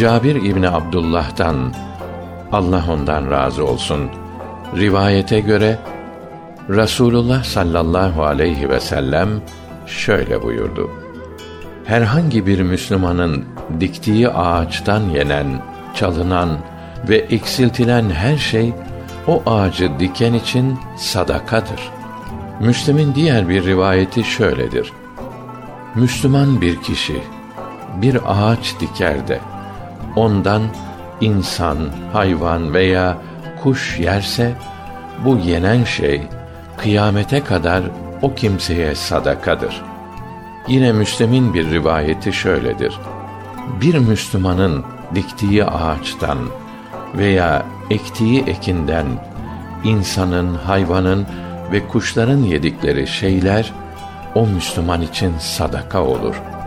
Cabir İbni Abdullah'tan Allah ondan razı olsun rivayete göre Rasulullah sallallahu aleyhi ve sellem şöyle buyurdu. Herhangi bir Müslümanın diktiği ağaçtan yenen, çalınan ve eksiltilen her şey o ağacı diken için sadakadır. Müslim'in diğer bir rivayeti şöyledir. Müslüman bir kişi bir ağaç diker de ondan insan, hayvan veya kuş yerse bu yenen şey kıyamete kadar o kimseye sadakadır. Yine Müslim'in bir rivayeti şöyledir. Bir Müslümanın diktiği ağaçtan veya ektiği ekinden insanın, hayvanın ve kuşların yedikleri şeyler o Müslüman için sadaka olur.''